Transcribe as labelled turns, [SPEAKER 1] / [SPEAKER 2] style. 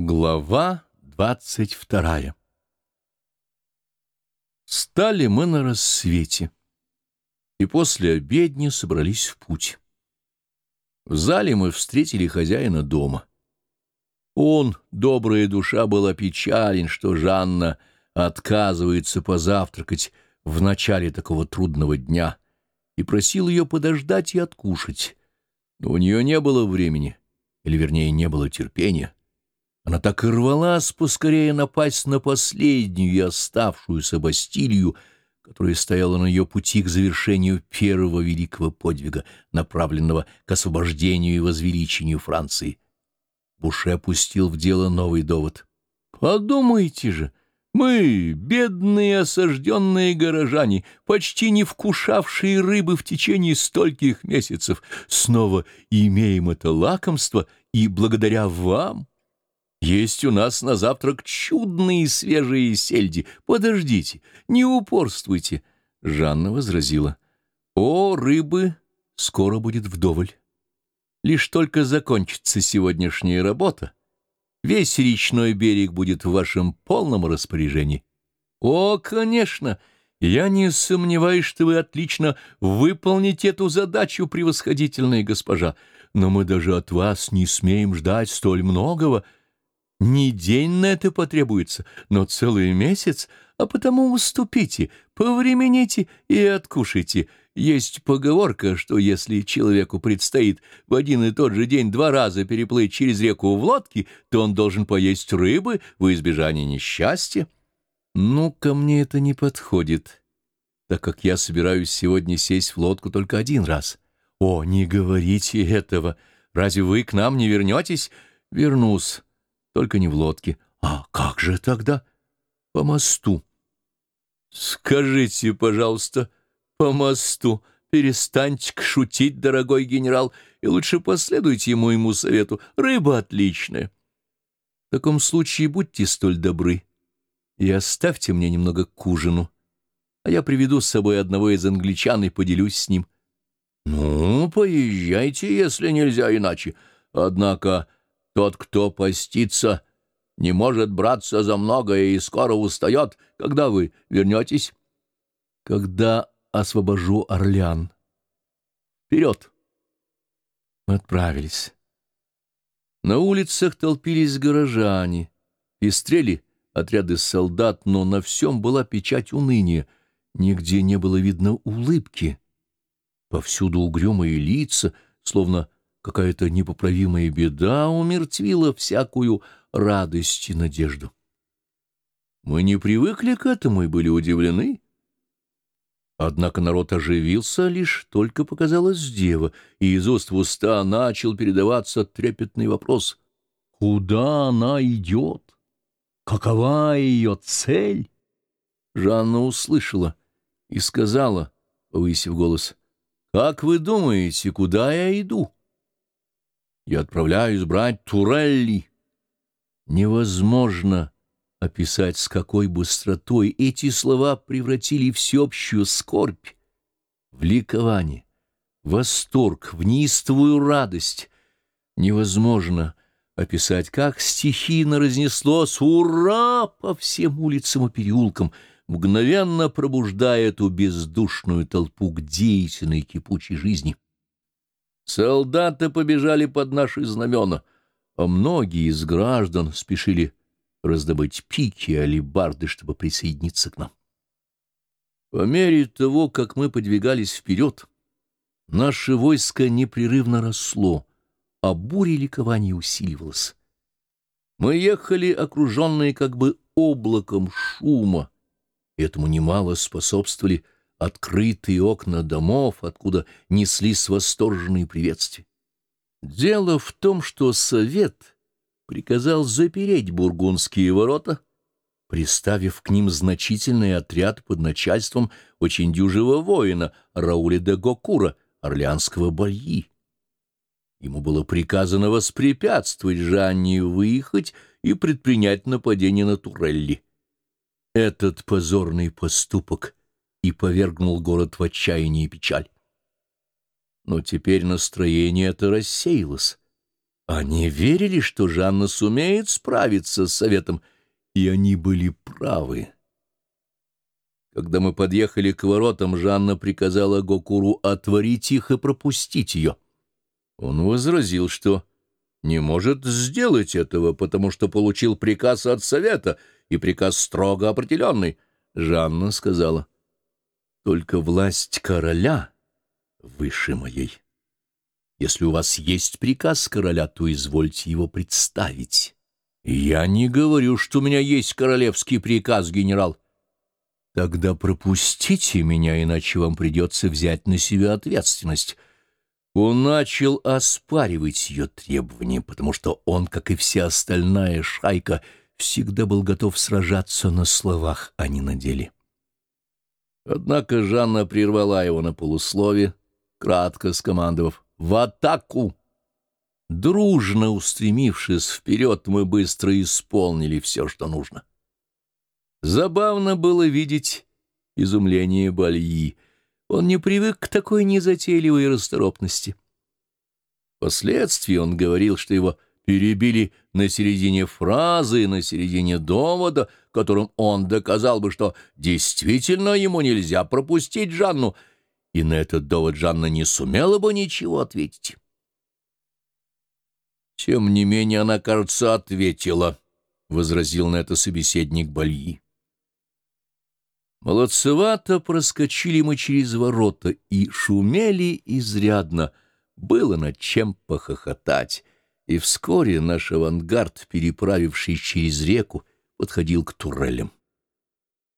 [SPEAKER 1] Глава двадцать вторая Стали мы на рассвете, и после обедни собрались в путь. В зале мы встретили хозяина дома. Он, добрая душа, был опечален, что Жанна отказывается позавтракать в начале такого трудного дня, и просил ее подождать и откушать. Но у нее не было времени, или, вернее, не было терпения. Она так и рвалась поскорее напасть на последнюю и оставшуюся Бастилию, которая стояла на ее пути к завершению первого великого подвига, направленного к освобождению и возвеличению Франции. Буше опустил в дело новый довод. «Подумайте же, мы, бедные осажденные горожане, почти не вкушавшие рыбы в течение стольких месяцев, снова имеем это лакомство, и благодаря вам...» Есть у нас на завтрак чудные свежие сельди. Подождите, не упорствуйте. Жанна возразила. О, рыбы скоро будет вдоволь. Лишь только закончится сегодняшняя работа, весь речной берег будет в вашем полном распоряжении. О, конечно, я не сомневаюсь, что вы отлично выполните эту задачу, превосходительная госпожа, но мы даже от вас не смеем ждать столь многого — не день на это потребуется, но целый месяц, а потому уступите, повремените и откушайте. Есть поговорка, что если человеку предстоит в один и тот же день два раза переплыть через реку в лодке, то он должен поесть рыбы во избежание несчастья. Ну, ко мне это не подходит, так как я собираюсь сегодня сесть в лодку только один раз. О, не говорите этого! Разве вы к нам не вернетесь? Вернусь только не в лодке. А как же тогда? По мосту. Скажите, пожалуйста, по мосту. Перестаньте шутить, дорогой генерал, и лучше последуйте моему совету. Рыба отличная. В таком случае будьте столь добры и оставьте мне немного к ужину, а я приведу с собой одного из англичан и поделюсь с ним. Ну, поезжайте, если нельзя иначе. Однако тот, кто постится, не может браться за многое и скоро устает. Когда вы вернетесь? Когда освобожу Орлеан. Вперед! Мы отправились. На улицах толпились горожане, пестрели отряды солдат, но на всем была печать уныния. Нигде не было видно улыбки. Повсюду угрюмые лица, словно Какая-то непоправимая беда умертвила всякую радость и надежду. Мы не привыкли к этому и были удивлены. Однако народ оживился, лишь только показалась дева, и из уст в уста начал передаваться трепетный вопрос. Куда она идет? Какова ее цель? Жанна услышала и сказала, повысив голос, «Как вы думаете, куда я иду?» Я отправляюсь брать Турелли. Невозможно описать, с какой быстротой эти слова превратили всеобщую скорбь в ликование, восторг, в неистовую радость. Невозможно описать, как стихийно разнеслось «Ура!» по всем улицам и переулкам, мгновенно пробуждая эту бездушную толпу к деятельной кипучей жизни. Солдаты побежали под наши знамена, а многие из граждан спешили раздобыть пики и алибарды, чтобы присоединиться к нам. По мере того, как мы подвигались вперед, наше войско непрерывно росло, а буря ликования усиливалась. Мы ехали, окруженные как бы облаком шума, этому немало способствовали открытые окна домов, откуда неслись восторженные приветствия. Дело в том, что совет приказал запереть бургундские ворота, приставив к ним значительный отряд под начальством очень дюжего воина Рауля де Гокура, орлеанского бальи. Ему было приказано воспрепятствовать Жанне выехать и предпринять нападение на Турелли. Этот позорный поступок — и повергнул город в отчаяние и печаль. Но теперь настроение это рассеялось. Они верили, что Жанна сумеет справиться с советом, и они были правы. Когда мы подъехали к воротам, Жанна приказала Гокуру отворить их и пропустить ее. Он возразил, что не может сделать этого, потому что получил приказ от совета, и приказ строго определенный. Жанна сказала, «Только власть короля выше моей». Если у вас есть приказ короля, то извольте его представить. Я не говорю, что у меня есть королевский приказ, генерал. Тогда пропустите меня, иначе вам придется взять на себя ответственность. Он начал оспаривать ее требования, потому что он, как и вся остальная шайка, всегда был готов сражаться на словах, а не на деле. Однако Жанна прервала его на полуслове, кратко скомандовав в атаку! Дружно устремившись вперед, мы быстро исполнили все, что нужно. Забавно было видеть изумление Бальи. Он не привык к такой незатейливой расторопности. Впоследствии он говорил, что его перебили на середине фразы, на середине довода, которым он доказал бы, что действительно ему нельзя пропустить Жанну — и на этот довод Жанна не сумела бы ничего ответить. «Тем не менее она, кажется, ответила», — возразил на это собеседник Бальи. Молодцевато проскочили мы через ворота и шумели изрядно, было над чем похохотать, и вскоре наш авангард, переправивший через реку, подходил к турелям.